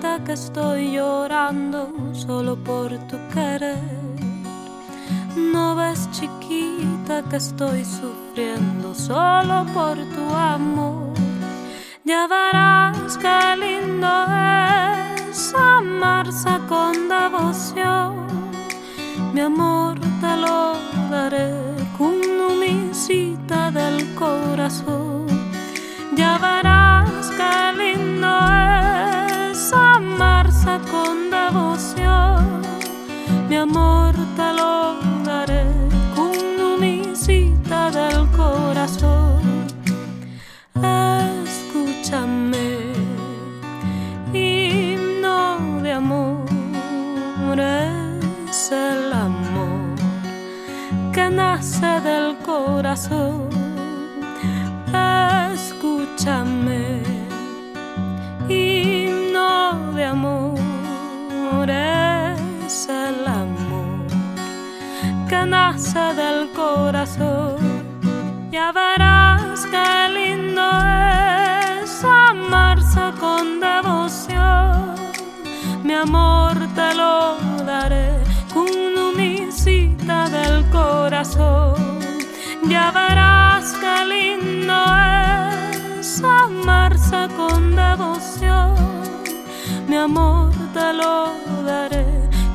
chiquita que estoy llorando solo por tu querer. No ves chiquita que estoy sufriendo solo por tu amor. Ya verás qué lindo es amarse con devoción. Mi amor te lo daré con visita del corazón. Ya verás qué lindo es amarse con devoción. Mi amor te lo daré con visita del corazón. Escúchame, himno de amor es el amor que nace del corazón. Escúchame, de amor es el amor que nace del corazón. Ya verás qué lindo es amarse con devoción. Mi amor te lo daré con visita del corazón. Ya verás qué lindo es amarse con devoción. Mi amor te lo daré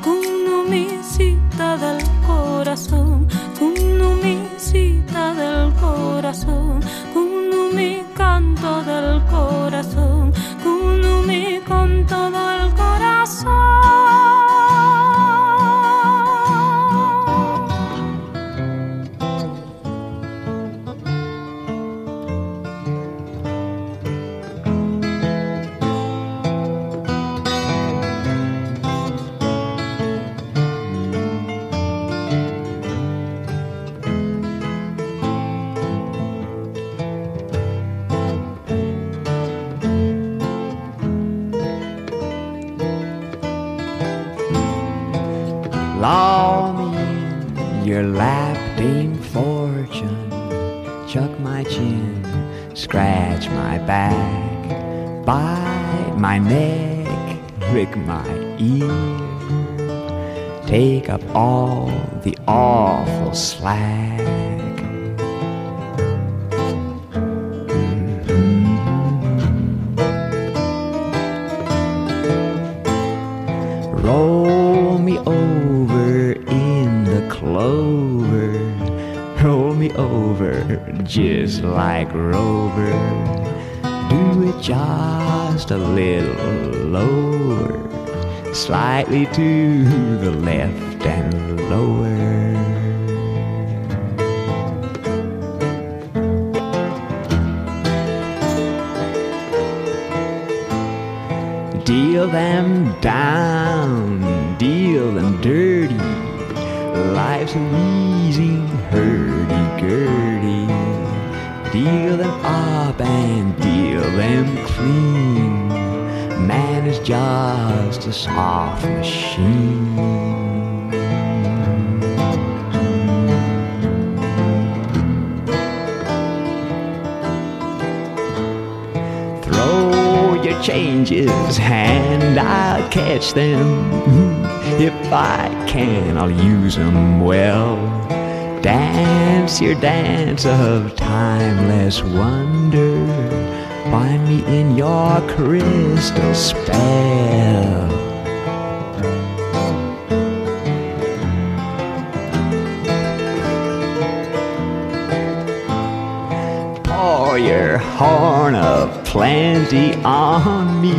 con visita del corazón, con visita del corazón, con mi canto del corazón, con mi canto del corazón. My neck, lick my ear. Take up all the awful slack. Mm-hmm. Roll me over in the clover. Roll me over just like Rover. Do it just a little lower, slightly to the left and lower. Deal them down, deal them dirty. Life's wheezing hurdy-gurdy. Deal them up and deal them clean. Man is just a soft machine. Throw your changes and I'll catch them. If I can, I'll use them well. Dance your dance of timeless wonder. Find me in your crystal spell. Pour your horn of plenty on me.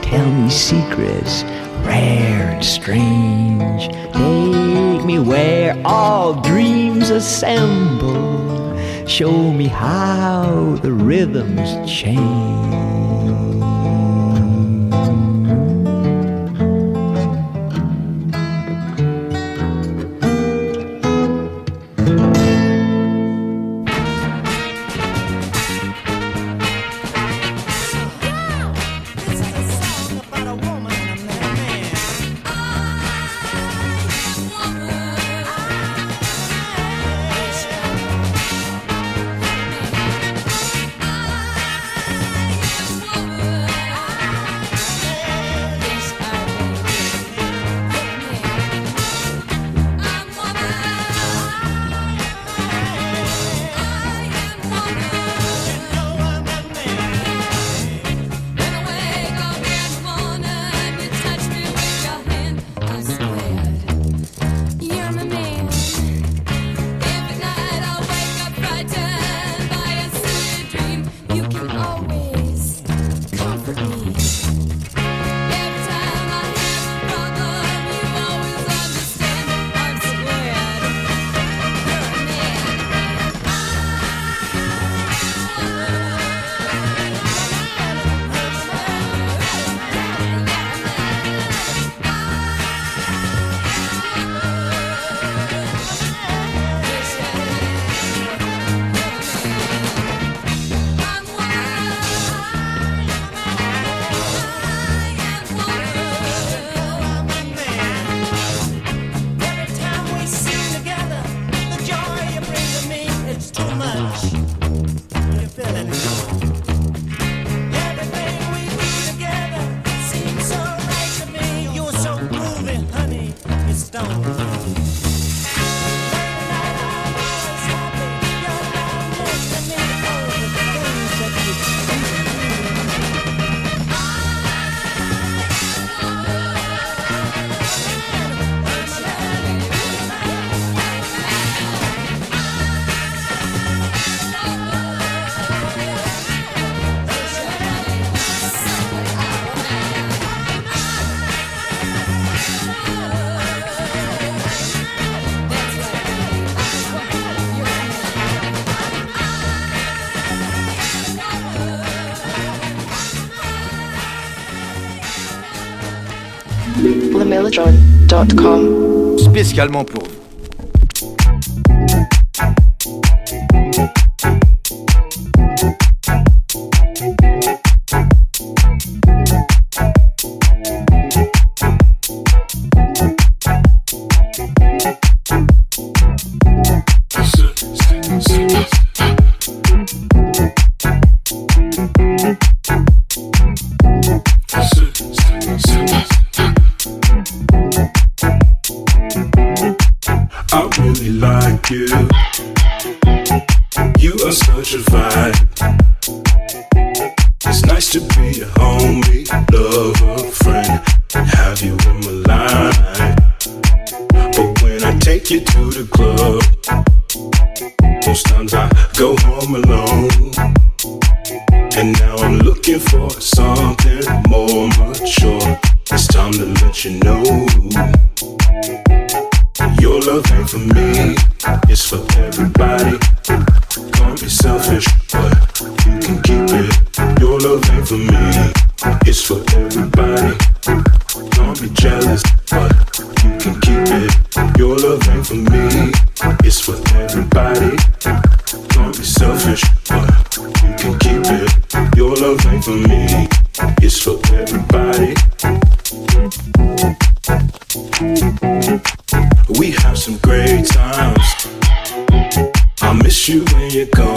Tell me secrets rare and strange. Take me where all dreams assemble. Show me how the rhythms change. Spécialement pour vous. We have some great times. I miss you when you're gone.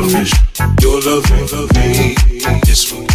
Your love, your love, me. This one.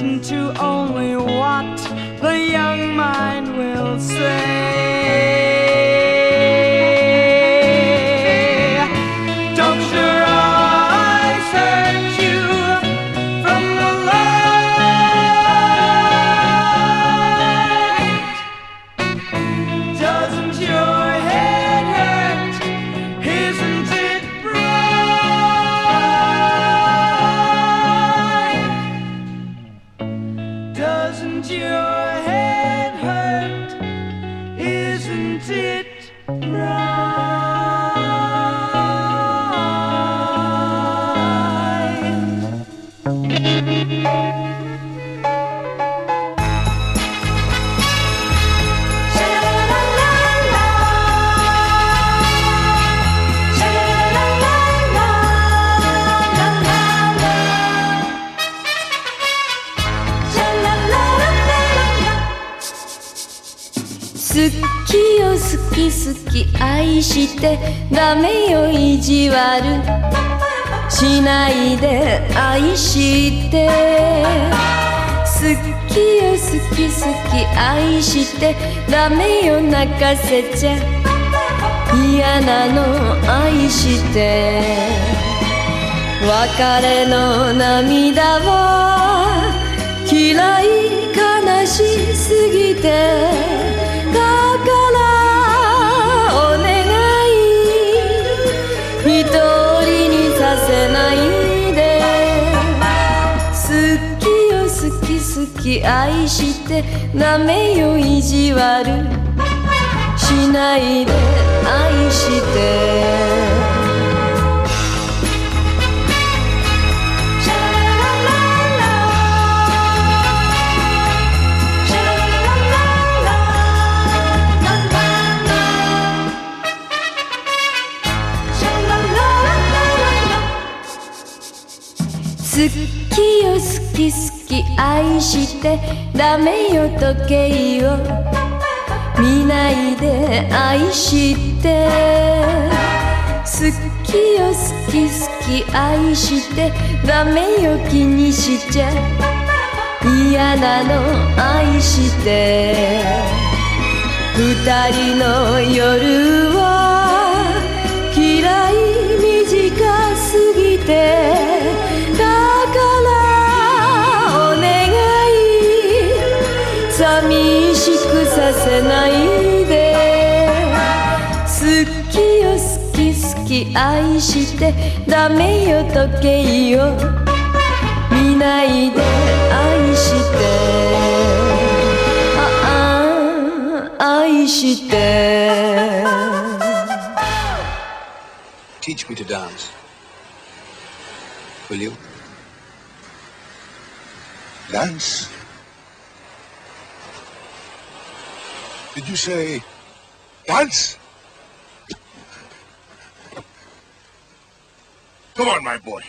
Listen to only what the young mind will say. して好きよ好き好き愛してダメよ泣かせちゃ嫌なの愛して別れの涙は嫌い悲しすぎてき好き愛してダメよ意地悪。しないで愛して。好きよ好き好き愛してダメよ時計を。見ないで愛して。好きよ好き好き愛してダメよ気にしちゃ。嫌なの愛して。二人の夜は嫌い短すぎて。せないで好きよ好き好き愛してダメよ時計を見ないで愛してああ愛して Teach me to dance. Will you? Dance? You say dance? Come on, my boy.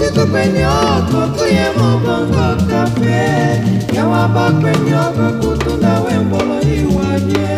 Usitupenye twatuyemo Bongo Cafe, nyawa bakpenye obekutu nawe mbolo iwanye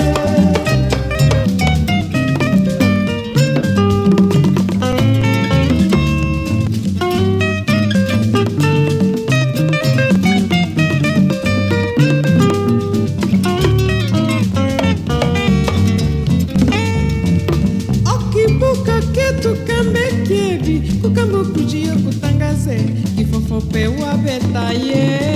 yeah.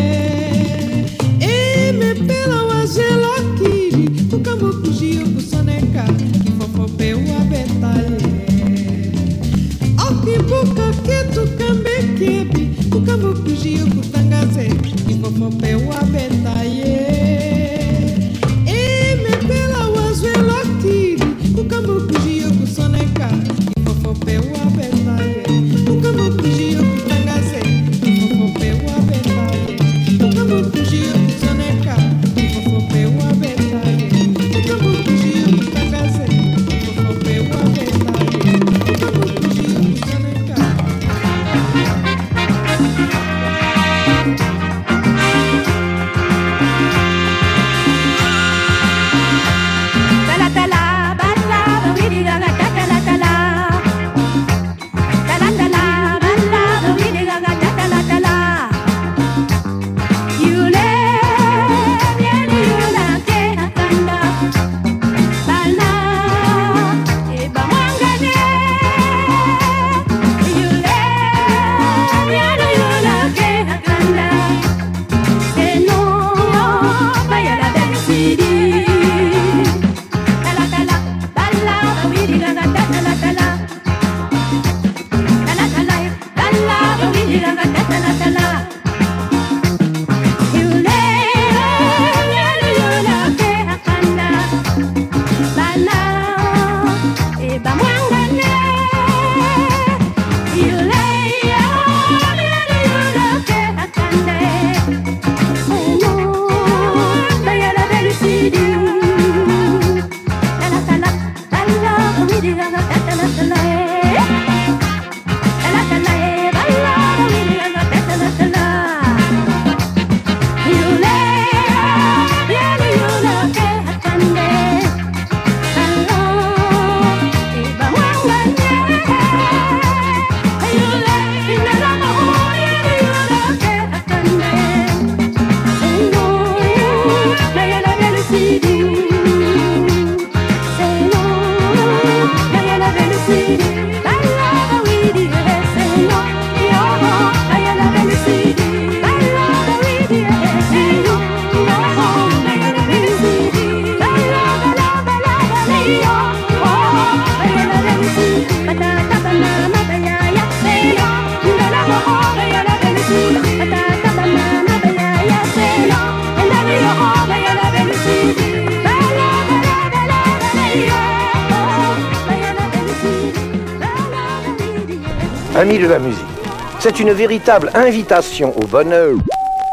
véritable invitation au bonheur.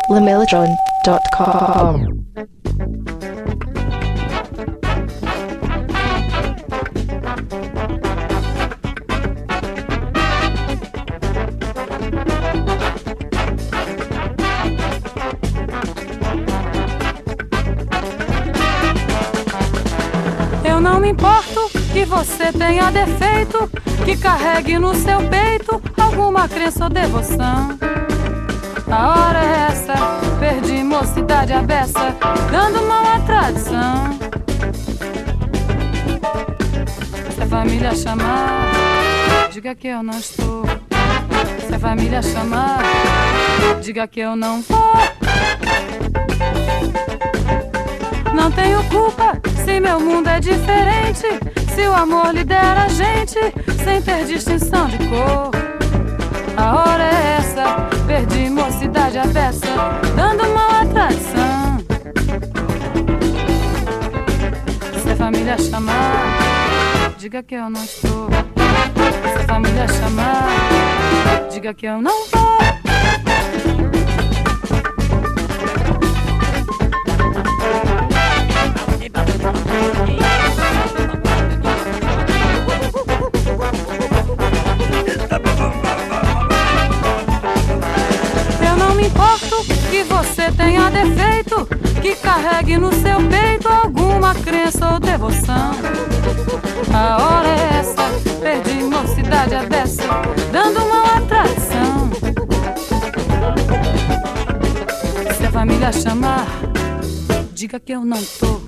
Lamellatron.com Eu não me importo que você tenha defeito, que carregue no seu peito alguma crença ou devoção. A hora é essa, perdi mocidade a beça, dando mal à tradição. Se a família chamar, diga que eu não estou. Se a família chamar, diga que eu não vou. Não tenho culpa se meu mundo é diferente. Se o amor lidera a gente sem ter distinção de cor. A hora é essa, perdi mocidade a beça, dando mal à traição. Se a família chamar, diga que eu não estou. Se a família chamar, diga que eu não vou. Que você tenha defeito, que carregue no seu peito alguma crença ou devoção. A hora é essa, perdi mocidade a beça, dando uma atração. Se a família chamar, diga que eu não tô.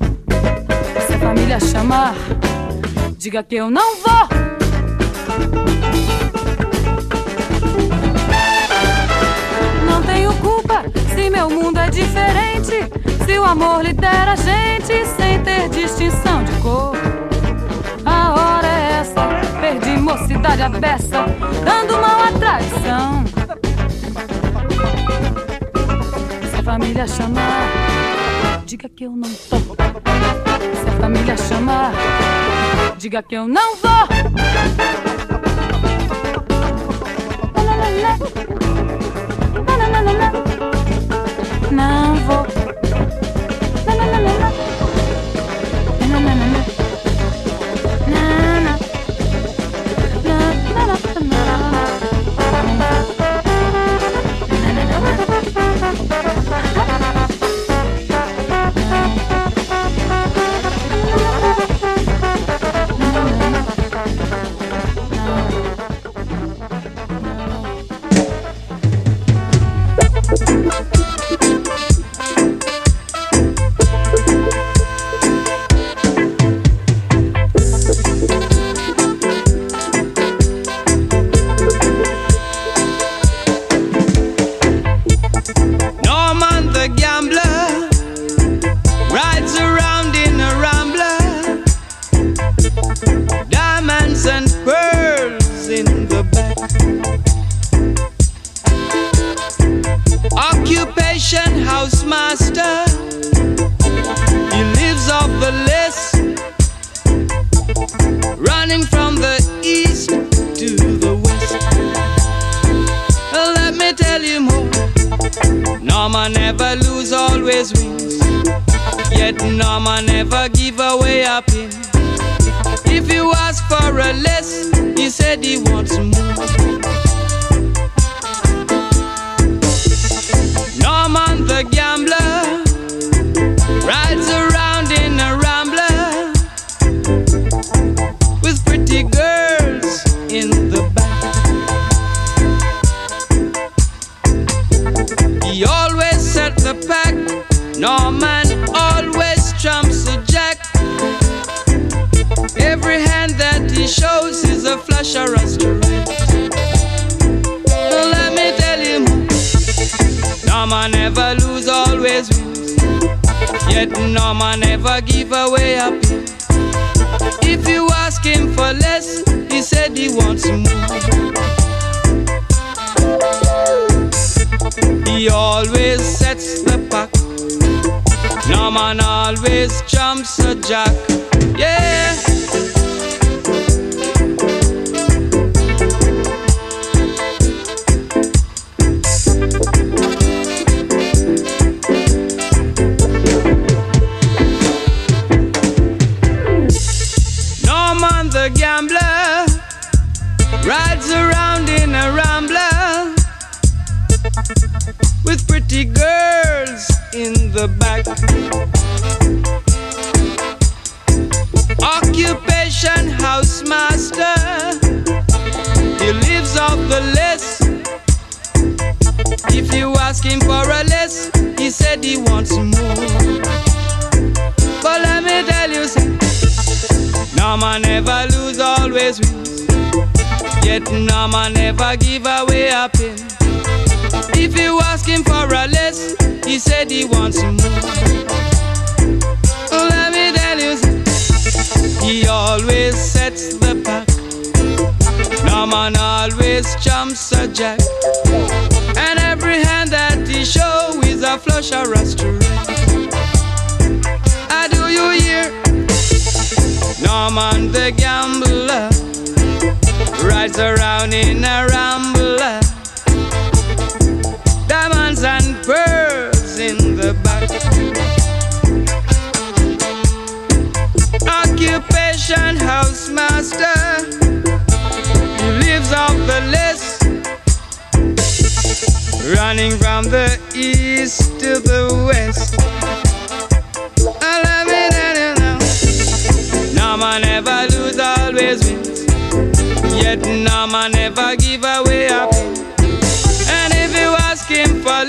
Se a família chamar, diga que eu não vou. Se meu mundo é diferente. Se o amor lidera a gente sem ter distinção de cor. A hora é essa, perdi mocidade a beça, dando mal à traição. Se a família chamar, diga que eu não tô. Se a família chamar, diga que eu não vou. Não vou. Norman Norman never give away a pin. If you ask him for less, he said he wants more. He always sets the pack. No man always jumps a jack. Norman never give away a pin. If you ask him for a less, he said he wants more. Let me tell you. He always sets the pack. No man always jumps a jack. And every hand that he show is a flush or a I ah, do you hear? Norman the gambler around in a rambler. Diamonds and pearls in the back. Occupation housemaster. He lives off the list. Running from the east to the west. I love it, I know. No man wins. Yet no man never give away a pin. And if you ask him for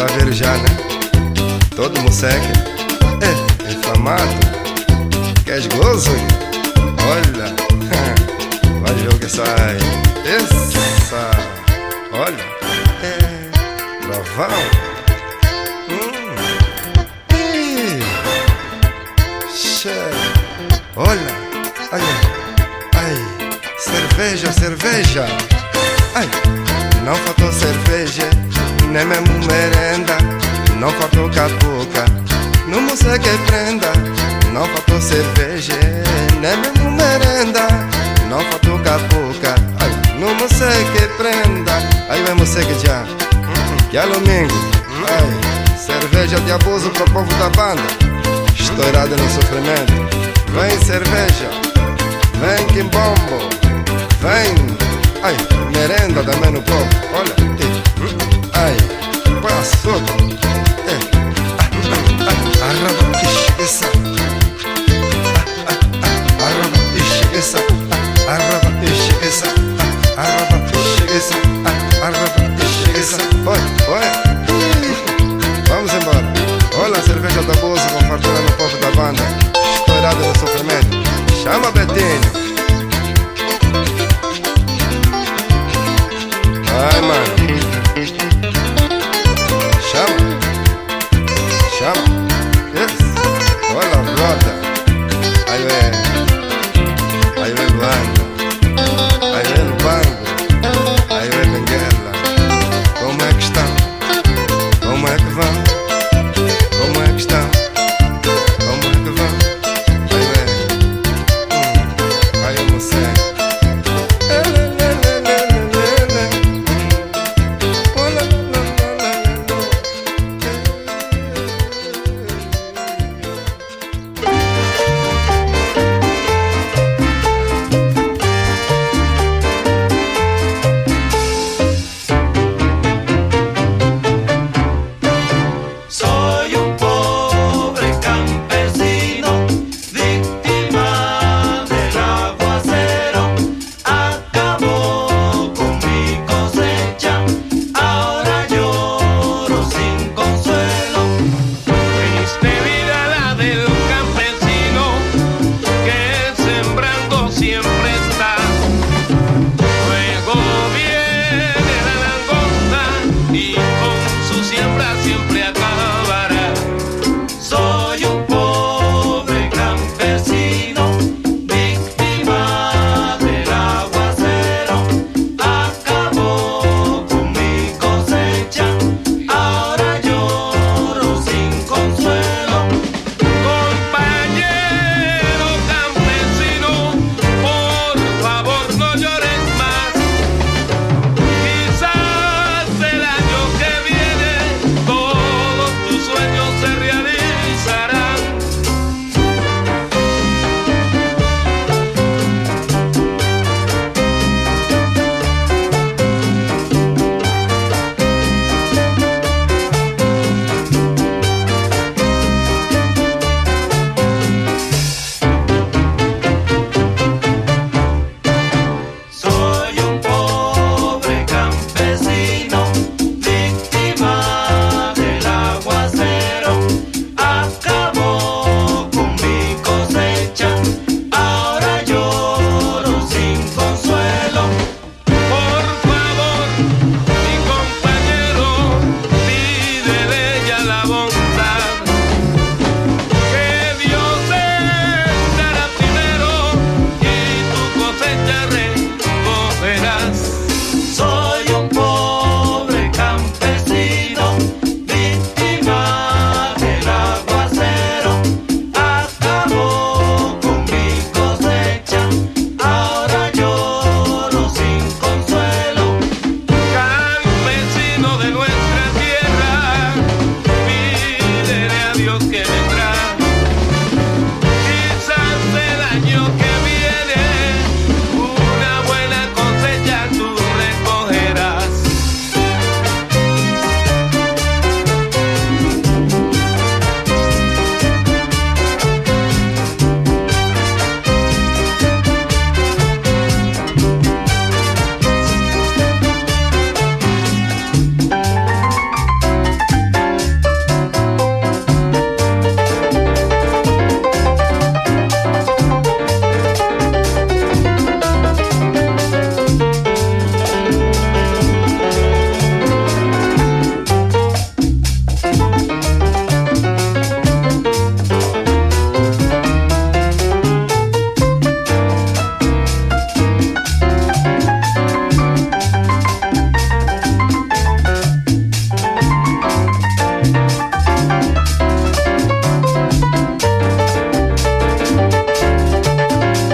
Tá vendo já, né? Todo moceca é, é inflamado. Queres é gozo? Olha, vai jogar sai. Essa, olha, é trovão. Hum. Olha, ai, ai, cerveja, cerveja. Ai, não faltou cerveja. Nem mesmo merenda Não faltou capuca No museu que prenda Não faltou cerveja Nem mu merenda Não faltou capuca Ai, No museu que prenda Aí vai museu que já. Que é domingo. Ai, Cerveja de abuso pro povo da banda. Estourada no sofrimento. Vem cerveja Vem quimbombo Vem. Ai, merenda também no povo. Olha, tipo ai, passou.